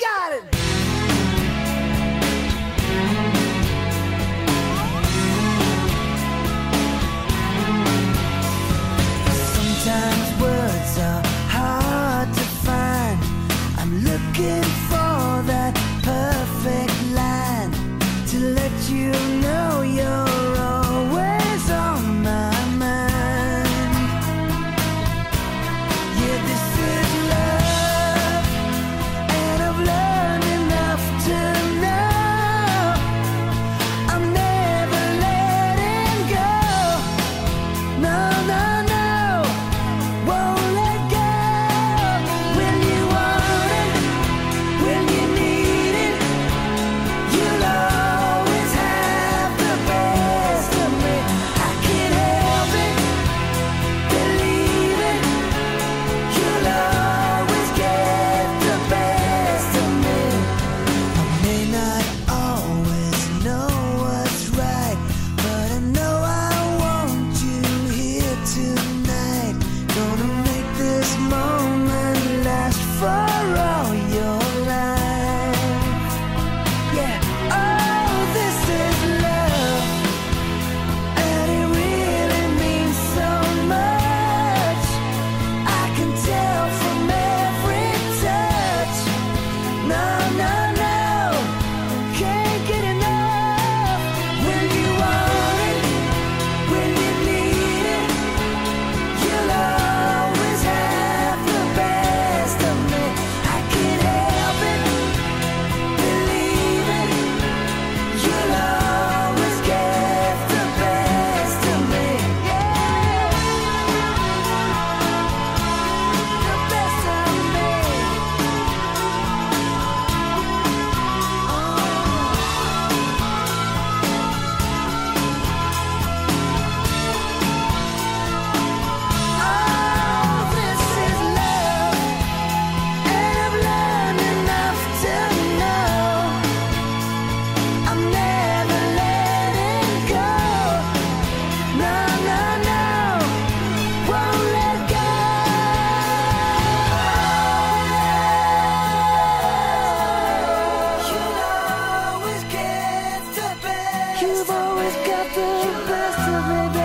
Got it. Sometimes words are hard to find. I'm looking for that perfect line to let you know. You've always got the best of me.